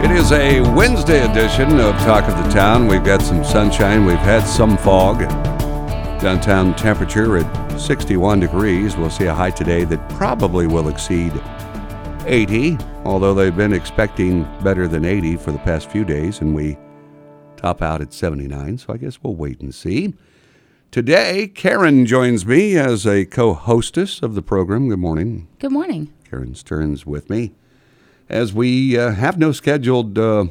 It is a Wednesday edition of Talk of the Town. We've got some sunshine, we've had some fog. Downtown temperature at 61 degrees. We'll see a high today that probably will exceed 80, although they've been expecting better than 80 for the past few days, and we top out at 79, so I guess we'll wait and see. Today, Karen joins me as a co hostess of the program. Good morning. Good morning. Karen Stearns with me as we uh, have no scheduled uh,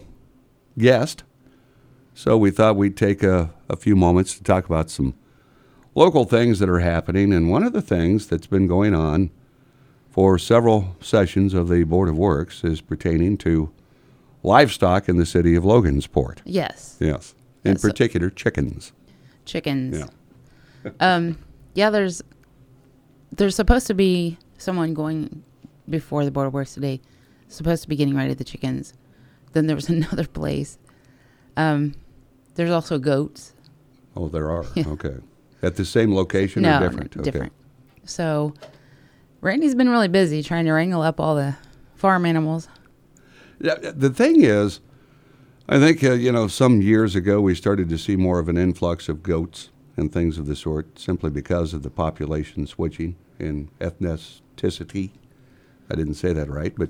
guest. So we thought we'd take a, a few moments to talk about some local things that are happening. And one of the things that's been going on for several sessions of the Board of Works is pertaining to livestock in the city of Logansport. Yes. Yes. In Yes. particular, chickens. Chickens. Yeah. Um, yeah, there's there's supposed to be someone going before the board of works today, supposed to be getting rid of the chickens. Then there was another place. Um, there's also goats. Oh, there are. Yeah. Okay. At the same location no, or different? no, okay. different. So Randy's been really busy trying to wrangle up all the farm animals. Yeah, the thing is, I think uh, you know some years ago we started to see more of an influx of goats and things of the sort, simply because of the population switching in ethnicity. I didn't say that right, but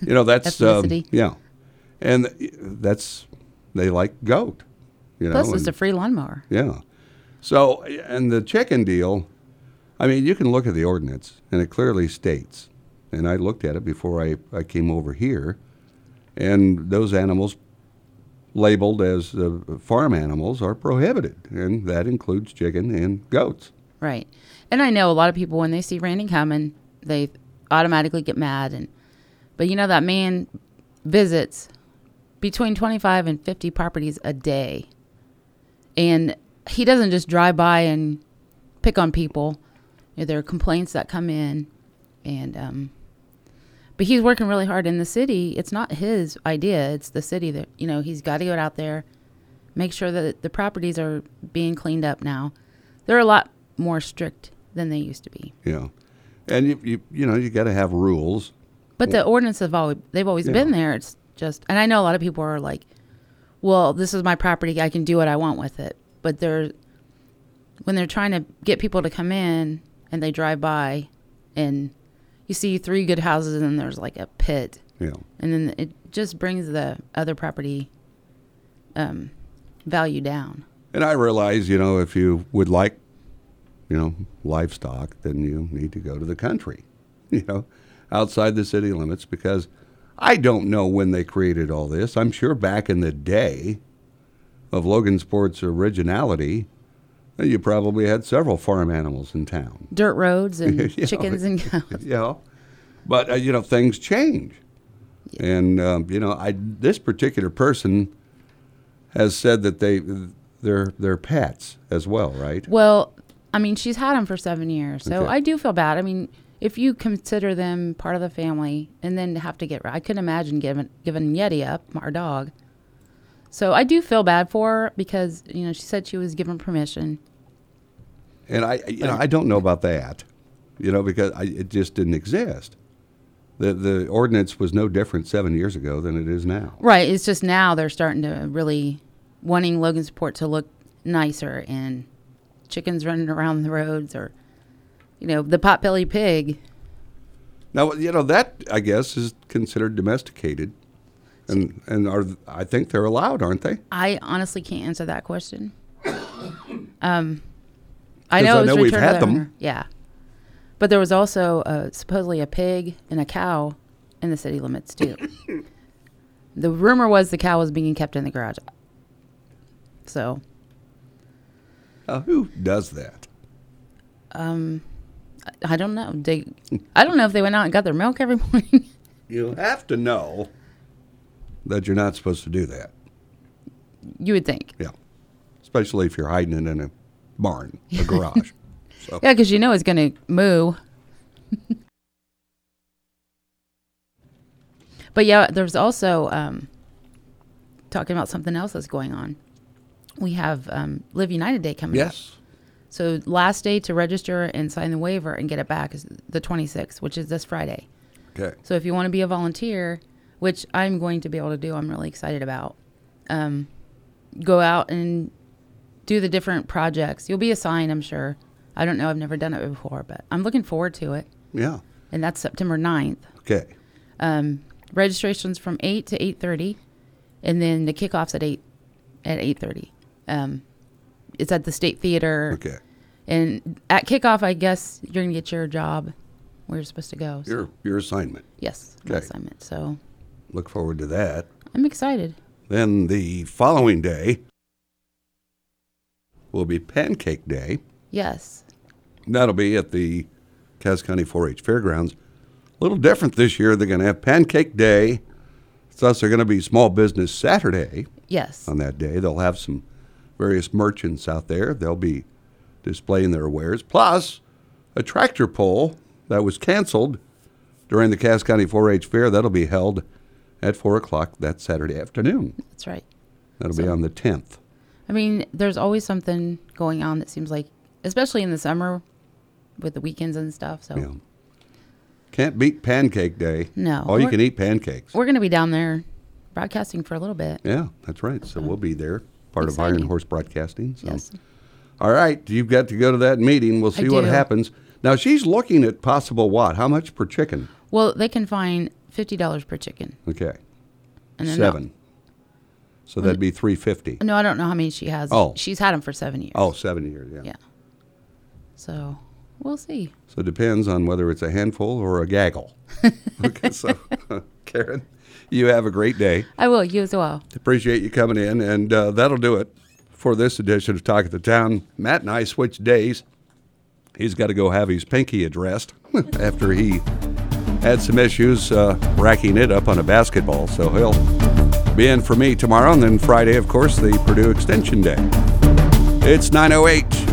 you know that's um, yeah, and that's they like goat. You know, Plus, it's and- a free lawnmower. yeah. So, and the chicken deal, I mean, you can look at the ordinance, and it clearly states, and I looked at it before I, I came over here, and those animals labeled as uh, farm animals are prohibited, and that includes chicken and goats. Right. And I know a lot of people when they see Randy coming, they automatically get mad and but you know that man visits between 25 and 50 properties a day. And he doesn't just drive by and pick on people. You know, there are complaints that come in and um but he's working really hard in the city. It's not his idea. It's the city that, you know, he's got to go out there, make sure that the properties are being cleaned up now. They're a lot more strict than they used to be. Know, and you you, you know you got to have rules. But the ordinances have always they've always Yeah. been there. It's just and I know a lot of people are like, Well, this is my property, I can do what I want with it. But they're when they're trying to get people to come in and they drive by and you see three good houses and there's like a pit know, and then it just brings the other property um, value down. and I realize you know if you would like, you know, livestock, then you need to go to the country, you know, outside the city limits because I don't know when they created all this. I'm sure back in the day of Logansport's originality, you probably had several farm animals in town. Dirt roads and Yeah. chickens and cows. you know, but uh, you know things change, and um, you know I this particular person has said that they they're they're pets as well, right? Well, I mean, she's had them for seven years, so Okay. I do feel bad. I mean, if you consider them part of the family and then have to get, I couldn't imagine giving giving Yeti up, our dog. So I do feel bad for her because you know she said she was given permission. And I you know I don't know about that, you know, because I, it just didn't exist. The the ordinance was no different seven years ago than it is now. Right. It's just now they're starting to really wanting Logansport to look nicer and chickens running around the roads or, you know, the potbelly pig. Now you know that I guess is considered domesticated, and and are I think they're allowed, aren't they? I honestly can't answer that question. Um, I know, I know we've had them. Yeah, but there was also uh, supposedly a pig and a cow in the city limits too. the rumor was the cow was being kept in the garage. So who does that? I don't know. They, I don't know if they went out and got their milk every morning. You have to know that you're not supposed to do that. you would think. Yeah. especially if you're hiding it in a barn, a garage. So Yeah, because you know it's going to moo. but yeah, there's also um, talking about something else that's going on. We have um, Live United Day coming up. yes, So last day to register and sign the waiver and get it back is the 26th, which is this Friday. okay, So if you want to be a volunteer, which I'm going to be able to do, I'm really excited about. Um, go out and do the different projects. You'll be assigned, I'm sure. I don't know. I've never done it before, but I'm looking forward to it. yeah, And that's September 9th. okay, Um, registration's from 8 to 8.30 and then the kickoff's at 8 at 8.30 um, it's at the state theater okay. and at kickoff i guess you're gonna get your job where you're supposed to go so- Your your assignment. yes my Okay. assignment so Look forward to that. i'm excited Then the following day will be Pancake Day. yes That'll be at the Cass County 4-H Fairgrounds. A little different this year. They're going to have Pancake Day. Thus, they're going to be Small Business Saturday yes on that day. They'll have some various merchants out there. They'll be displaying their wares. Plus, a tractor pull that was canceled during the Cass County 4-H Fair. That'll be held at 4 o'clock that Saturday afternoon. that's right That'll be on the 10th. i mean there's always something going on that seems like especially in the summer with the weekends and stuff so Yeah. Can't beat Pancake Day. No. All you can eat pancakes. we're gonna be down there broadcasting for a little bit Yeah, that's right. So we'll be there, part of Iron Horse Broadcasting. So. yes All right, you've got to go to that meeting. We'll I see what do. happens. Now she's looking at possible what? How much per chicken? well they can find $50 per chicken Okay, and then seven. So that'd mm-hmm. be three fifty. No, I don't know how many she has. Oh. she's had them for seven years. Oh, seven years. Yeah. yeah. So we'll see. So it depends on whether it's a handful or a gaggle. okay, so Karen, you have a great day. I will. You as well. Appreciate you coming in, and uh, that'll do it for this edition of Talk of the Town. Matt and I switched days. He's got to go have his pinky addressed after he had some issues uh, racking it up on a basketball. So he'll be in for me tomorrow, and then Friday, of course, the Purdue Extension Day. It's 908.